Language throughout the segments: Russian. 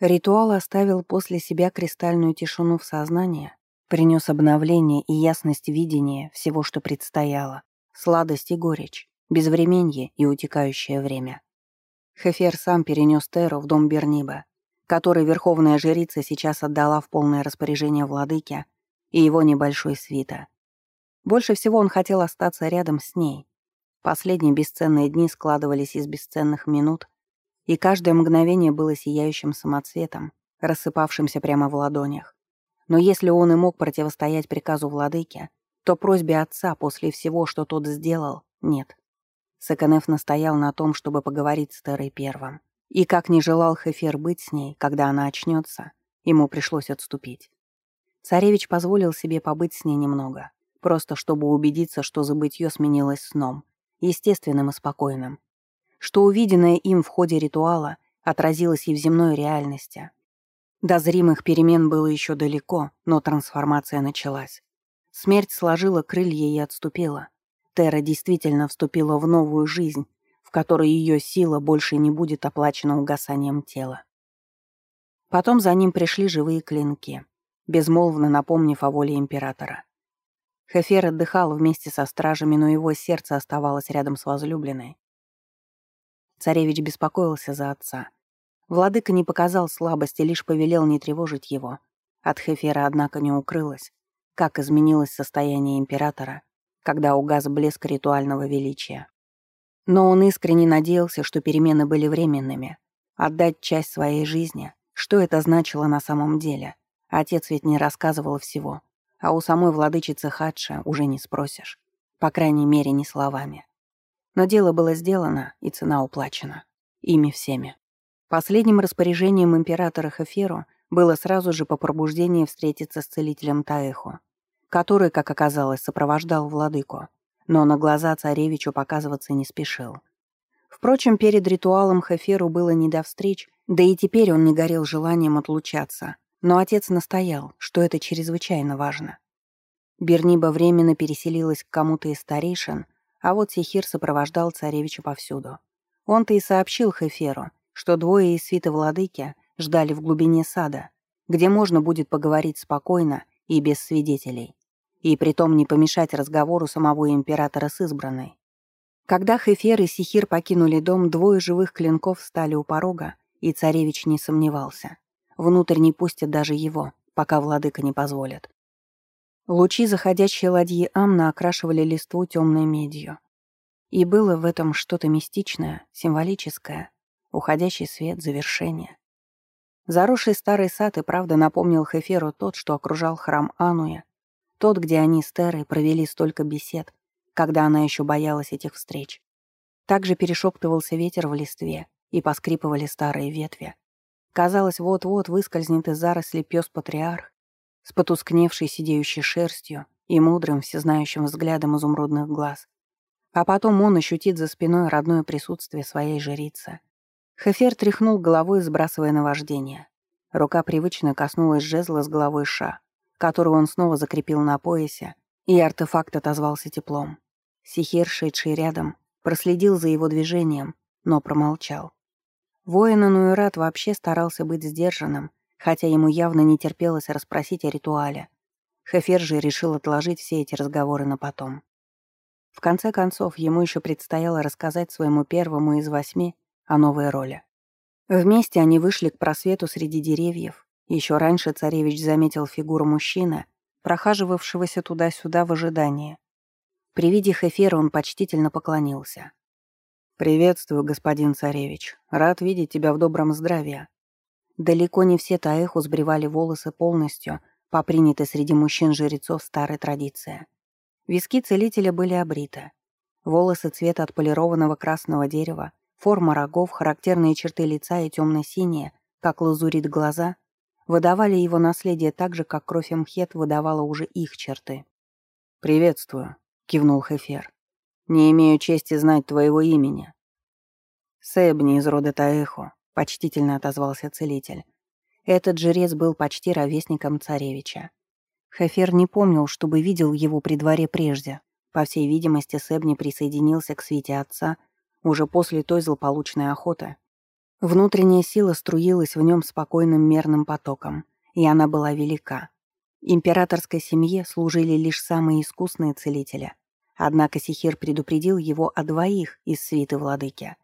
Ритуал оставил после себя кристальную тишину в сознании, принес обновление и ясность видения всего, что предстояло, сладость и горечь, безвременье и утекающее время. Хефер сам перенес Теру в дом Берниба, который верховная жрица сейчас отдала в полное распоряжение владыке и его небольшой свита. Больше всего он хотел остаться рядом с ней. Последние бесценные дни складывались из бесценных минут, и каждое мгновение было сияющим самоцветом, рассыпавшимся прямо в ладонях. Но если он и мог противостоять приказу владыки, то просьбе отца после всего, что тот сделал, нет. Саканеф настоял на том, чтобы поговорить с Терой первым. И как не желал Хефер быть с ней, когда она очнется, ему пришлось отступить. Царевич позволил себе побыть с ней немного, просто чтобы убедиться, что забытье сменилось сном, естественным и спокойным, что увиденное им в ходе ритуала отразилось и в земной реальности. До зримых перемен было еще далеко, но трансформация началась. Смерть сложила крылья и отступила. Тера действительно вступила в новую жизнь, в которой ее сила больше не будет оплачена угасанием тела. Потом за ним пришли живые клинки, безмолвно напомнив о воле императора. Хефер отдыхал вместе со стражами, но его сердце оставалось рядом с возлюбленной. Царевич беспокоился за отца. Владыка не показал слабости, лишь повелел не тревожить его. От Хефера, однако, не укрылось, как изменилось состояние императора, когда угас блеск ритуального величия. Но он искренне надеялся, что перемены были временными. Отдать часть своей жизни. Что это значило на самом деле? Отец ведь не рассказывал всего. А у самой владычицы Хадша уже не спросишь. По крайней мере, не словами. Но дело было сделано, и цена уплачена. Ими всеми. Последним распоряжением императора Хеферу было сразу же по пробуждении встретиться с целителем Таэху, который, как оказалось, сопровождал владыку но на глаза царевичу показываться не спешил. Впрочем, перед ритуалом Хеферу было не до встреч, да и теперь он не горел желанием отлучаться, но отец настоял, что это чрезвычайно важно. Берниба временно переселилась к кому-то из старейшин, а вот Сихир сопровождал царевича повсюду. Он-то и сообщил Хеферу, что двое из свиты владыки ждали в глубине сада, где можно будет поговорить спокойно и без свидетелей и притом не помешать разговору самого императора с избранной. Когда Хефер и Сихир покинули дом, двое живых клинков стали у порога, и царевич не сомневался. Внутрь не пустят даже его, пока владыка не позволит. Лучи заходящей ладьи Амна окрашивали листву темной медью. И было в этом что-то мистичное, символическое, уходящий свет, завершение. Заросший старый сад и правда напомнил Хеферу тот, что окружал храм Ануя, тот, где они с Терой провели столько бесед, когда она еще боялась этих встреч. Также перешептывался ветер в листве, и поскрипывали старые ветви. Казалось, вот-вот выскользнет из заросли пес-патриарх с потускневшей сидеющей шерстью и мудрым, всезнающим взглядом изумрудных глаз. А потом он ощутит за спиной родное присутствие своей жрицы. Хефер тряхнул головой, сбрасывая наваждение. Рука привычно коснулась жезла с головой Ша, которую он снова закрепил на поясе, и артефакт отозвался теплом. Сихир, шедший рядом, проследил за его движением, но промолчал. Воин Ануэрат вообще старался быть сдержанным, хотя ему явно не терпелось расспросить о ритуале. Хефер же решил отложить все эти разговоры на потом. В конце концов, ему еще предстояло рассказать своему первому из восьми о новой роли. Вместе они вышли к просвету среди деревьев, еще раньше царевич заметил фигуру мужчины, прохаживавшегося туда-сюда в ожидании. При виде Хефера он почтительно поклонился. «Приветствую, господин царевич. Рад видеть тебя в добром здравии». Далеко не все Таэху сбривали волосы полностью, по принятой среди мужчин-жрецов старой традиции. Виски целителя были обриты. Волосы цвета отполированного красного дерева, форма рогов, характерные черты лица и темно-синие, как лазурит глаза, выдавали его наследие так же, как кровь Мхет выдавала уже их черты. «Приветствую», — кивнул Хефер. «Не имею чести знать твоего имени». «Сэбни из рода Таэхо», — почтительно отозвался целитель. Этот жрец был почти ровесником царевича. Хефер не помнил, чтобы видел его при дворе прежде. По всей видимости, Сэбни присоединился к свите отца уже после той злополучной охоты, Внутренняя сила струилась в нем спокойным мерным потоком, и она была велика. Императорской семье служили лишь самые искусные целители. Однако Сихир предупредил его о двоих из свиты владыки.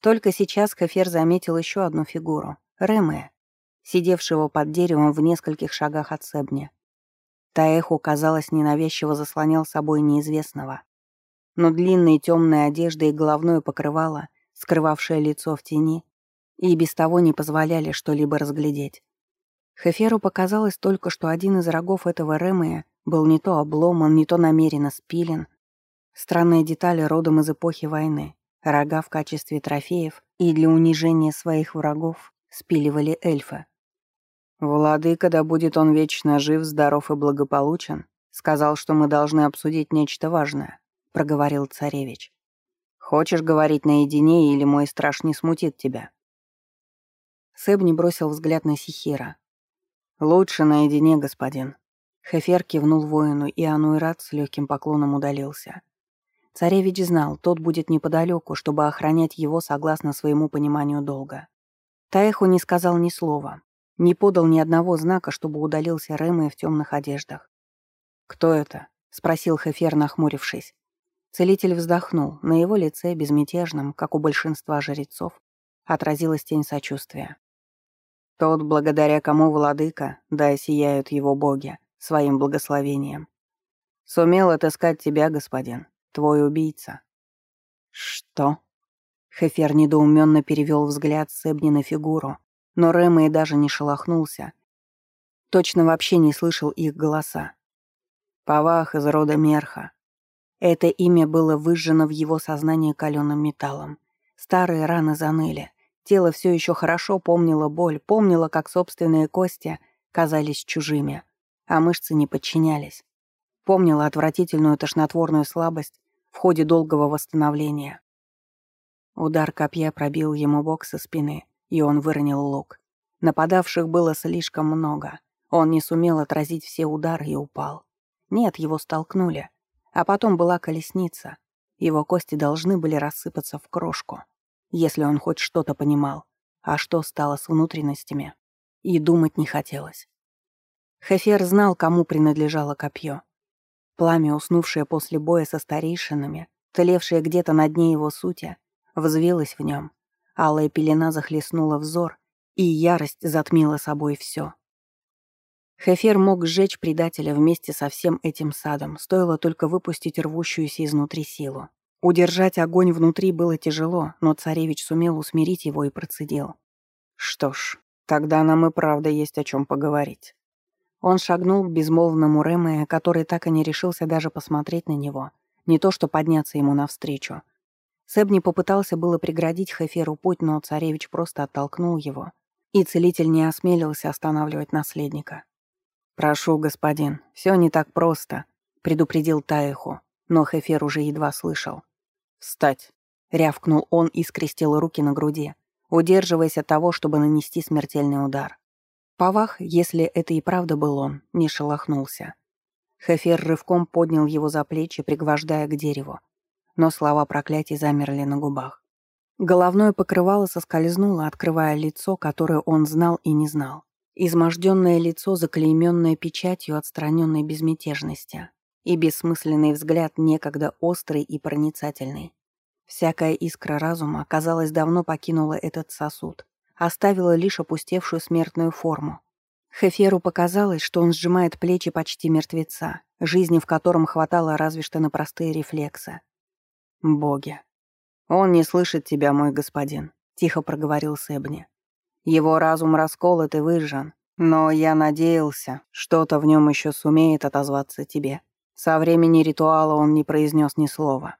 Только сейчас Кафер заметил еще одну фигуру — Ремея, сидевшего под деревом в нескольких шагах от Себни. Таэху, казалось, ненавязчиво заслонял собой неизвестного. Но длинные темные одежды и головное покрывало, скрывавшее лицо в тени, и без того не позволяли что-либо разглядеть. Хеферу показалось только, что один из рогов этого Ремея был не то обломан, не то намеренно спилен. Странные детали родом из эпохи войны. Рога в качестве трофеев и для унижения своих врагов спиливали эльфы. «Владыка, да будет он вечно жив, здоров и благополучен», сказал, что мы должны обсудить нечто важное», — проговорил царевич. «Хочешь говорить наедине, или мой страж не смутит тебя?» Сэбни бросил взгляд на Сихира. «Лучше наедине, господин». Хефер кивнул воину, и Ануэрат с легким поклоном удалился. Царевич знал, тот будет неподалеку, чтобы охранять его согласно своему пониманию долга. Таеху не сказал ни слова, не подал ни одного знака, чтобы удалился Рэмэ в темных одеждах. «Кто это?» — спросил Хефер, нахмурившись. Целитель вздохнул. На его лице, безмятежном, как у большинства жрецов, отразилась тень сочувствия. Тот, благодаря кому владыка, да сияют его боги, своим благословением. Сумел отыскать тебя, господин, твой убийца. Что? Хефер недоуменно перевел взгляд с Эбни на фигуру, но Рэма и даже не шелохнулся. Точно вообще не слышал их голоса. Павах из рода Мерха. Это имя было выжжено в его сознании каленым металлом. Старые раны заныли. Тело все еще хорошо помнило боль, помнило, как собственные кости казались чужими, а мышцы не подчинялись. Помнило отвратительную тошнотворную слабость в ходе долгого восстановления. Удар копья пробил ему бок со спины, и он выронил лук. Нападавших было слишком много. Он не сумел отразить все удары и упал. Нет, его столкнули. А потом была колесница. Его кости должны были рассыпаться в крошку если он хоть что-то понимал. А что стало с внутренностями? И думать не хотелось. Хефер знал, кому принадлежало копье. Пламя, уснувшее после боя со старейшинами, тлевшее где-то на дне его сути, взвилось в нем. Алая пелена захлестнула взор, и ярость затмила собой все. Хефер мог сжечь предателя вместе со всем этим садом, стоило только выпустить рвущуюся изнутри силу. Удержать огонь внутри было тяжело, но царевич сумел усмирить его и процедил. «Что ж, тогда нам и правда есть о чем поговорить». Он шагнул к безмолвному Рэме, который так и не решился даже посмотреть на него, не то что подняться ему навстречу. Сэбни попытался было преградить Хеферу путь, но царевич просто оттолкнул его, и целитель не осмелился останавливать наследника. «Прошу, господин, все не так просто», — предупредил Таеху но Хефер уже едва слышал. «Встать!» — рявкнул он и скрестил руки на груди, удерживаясь от того, чтобы нанести смертельный удар. Павах, если это и правда был он, не шелохнулся. Хефер рывком поднял его за плечи, пригвождая к дереву, но слова проклятий замерли на губах. Головное покрывало соскользнуло, открывая лицо, которое он знал и не знал. Изможденное лицо, заклейменное печатью отстраненной безмятежности и бессмысленный взгляд некогда острый и проницательный. Всякая искра разума, казалось, давно покинула этот сосуд, оставила лишь опустевшую смертную форму. Хеферу показалось, что он сжимает плечи почти мертвеца, жизни в котором хватало разве что на простые рефлексы. «Боги! Он не слышит тебя, мой господин», — тихо проговорил Себни. «Его разум расколот и выжжен, но я надеялся, что-то в нем еще сумеет отозваться тебе». Со времени ритуала он не произнес ни слова.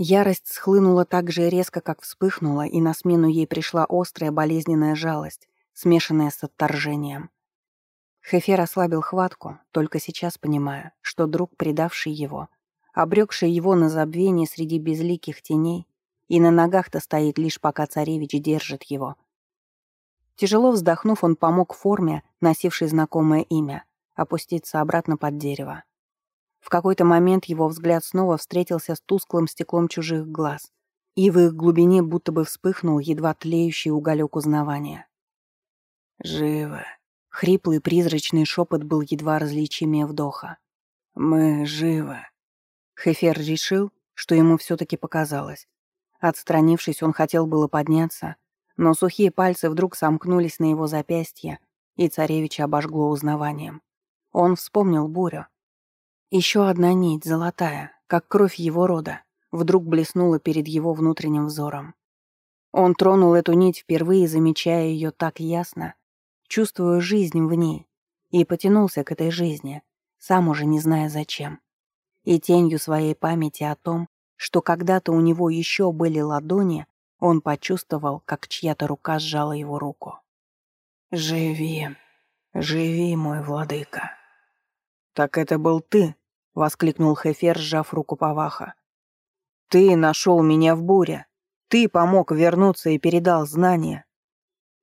Ярость схлынула так же резко, как вспыхнула, и на смену ей пришла острая болезненная жалость, смешанная с отторжением. Хефер ослабил хватку, только сейчас понимая, что друг, предавший его, обрекший его на забвение среди безликих теней, и на ногах-то стоит лишь пока царевич держит его. Тяжело вздохнув, он помог форме, носившей знакомое имя, опуститься обратно под дерево. В какой-то момент его взгляд снова встретился с тусклым стеклом чужих глаз, и в их глубине будто бы вспыхнул едва тлеющий уголек узнавания. «Живо!» — хриплый призрачный шепот был едва различимее вдоха. «Мы живы!» Хефер решил, что ему все-таки показалось. Отстранившись, он хотел было подняться, но сухие пальцы вдруг сомкнулись на его запястье, и царевича обожгло узнаванием. Он вспомнил бурю. Еще одна нить, золотая, как кровь его рода, вдруг блеснула перед его внутренним взором. Он тронул эту нить впервые, замечая ее так ясно, чувствуя жизнь в ней, и потянулся к этой жизни, сам уже не зная зачем. И тенью своей памяти о том, что когда-то у него еще были ладони, он почувствовал, как чья-то рука сжала его руку. «Живи, живи, мой владыка!» «Так это был ты!» — воскликнул Хефер, сжав руку Паваха. «Ты нашел меня в буре. Ты помог вернуться и передал знания».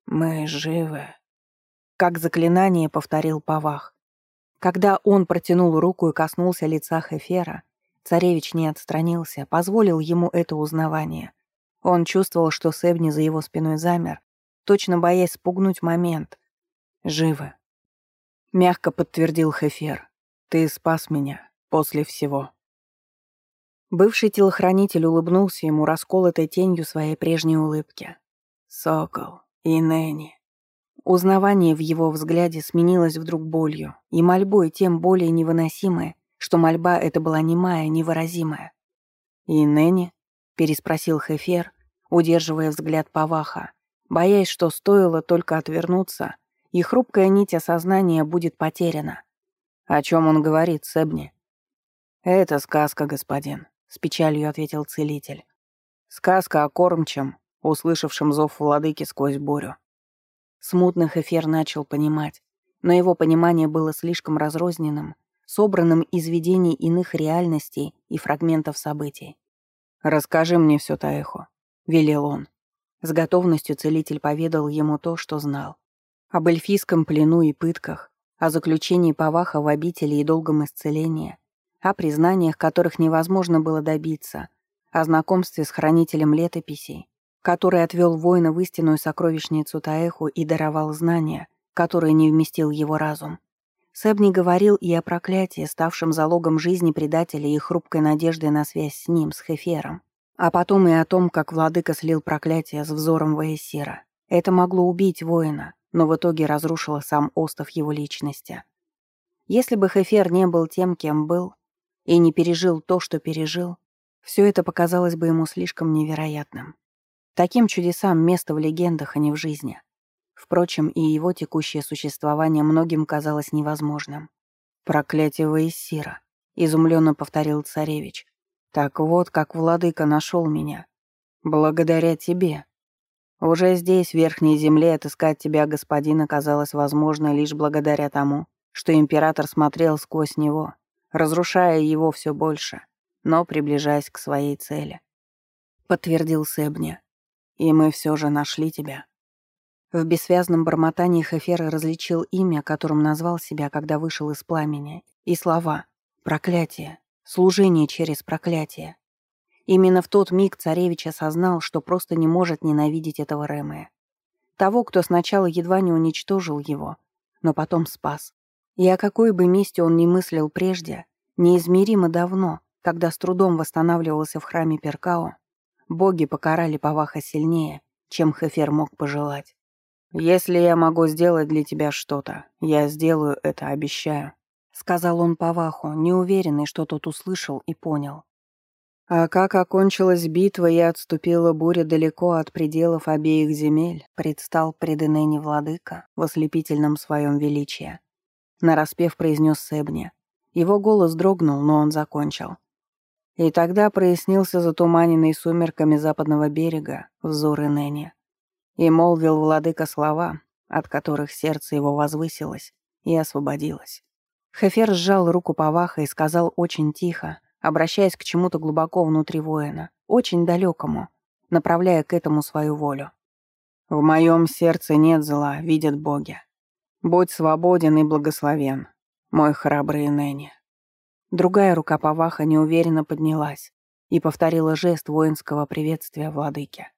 «Мы живы», как заклинание повторил Павах. Когда он протянул руку и коснулся лица Хефера, царевич не отстранился, позволил ему это узнавание. Он чувствовал, что Себни за его спиной замер, точно боясь спугнуть момент. «Живы», — мягко подтвердил Хефер. «Ты спас меня после всего». Бывший телохранитель улыбнулся ему расколотой тенью своей прежней улыбки. «Сокол и Нэнни, Узнавание в его взгляде сменилось вдруг болью, и мольбой тем более невыносимой, что мольба эта была немая, невыразимая. «И Нэнни?» — переспросил Хефер, удерживая взгляд Паваха, боясь, что стоило только отвернуться, и хрупкая нить осознания будет потеряна. «О чем он говорит, Себни?» «Это сказка, господин», — с печалью ответил целитель. «Сказка о кормчем, услышавшем зов владыки сквозь бурю. Смутных эфир начал понимать, но его понимание было слишком разрозненным, собранным из видений иных реальностей и фрагментов событий. «Расскажи мне все, Таэхо», — велел он. С готовностью целитель поведал ему то, что знал. Об эльфийском плену и пытках, о заключении Паваха в обители и долгом исцелении, о признаниях, которых невозможно было добиться, о знакомстве с хранителем летописей, который отвел воина в истинную сокровищницу Таэху и даровал знания, которые не вместил его разум. Сэбни говорил и о проклятии, ставшем залогом жизни предателя и хрупкой надеждой на связь с ним, с Хефером. А потом и о том, как владыка слил проклятие с взором Ваесира. Это могло убить воина, но в итоге разрушило сам остов его личности. Если бы Хефер не был тем, кем был, и не пережил то, что пережил, все это показалось бы ему слишком невероятным. Таким чудесам место в легендах, а не в жизни. Впрочем, и его текущее существование многим казалось невозможным. «Проклятие Ваесира», — изумленно повторил царевич. «Так вот, как владыка нашел меня. Благодаря тебе. Уже здесь, в Верхней Земле, отыскать тебя, господин, оказалось возможно лишь благодаря тому, что император смотрел сквозь него, разрушая его все больше, но приближаясь к своей цели. Подтвердил Себня. И мы все же нашли тебя». В бессвязном бормотании Хефер различил имя, которым назвал себя, когда вышел из пламени, и слова «проклятие», «служение через проклятие». Именно в тот миг царевич осознал, что просто не может ненавидеть этого Рэмэя. Того, кто сначала едва не уничтожил его, но потом спас. И о какой бы месте он ни мыслил прежде, неизмеримо давно, когда с трудом восстанавливался в храме Перкао, Боги покарали Паваха сильнее, чем Хефер мог пожелать. «Если я могу сделать для тебя что-то, я сделаю это, обещаю», — сказал он Паваху, неуверенный, что тот услышал и понял. А как окончилась битва и отступила буря далеко от пределов обеих земель, предстал пред Инене владыка в ослепительном своем величии. Нараспев произнес Себни. Его голос дрогнул, но он закончил. И тогда прояснился затуманенный сумерками западного берега взор Инене. И молвил владыка слова, от которых сердце его возвысилось и освободилось. Хефер сжал руку Паваха и сказал очень тихо, обращаясь к чему-то глубоко внутри воина, очень далекому, направляя к этому свою волю. «В моем сердце нет зла, видят боги. Будь свободен и благословен, мой храбрый Нэнни». Другая рука Паваха неуверенно поднялась. и повторила жест воинского приветствия владыке.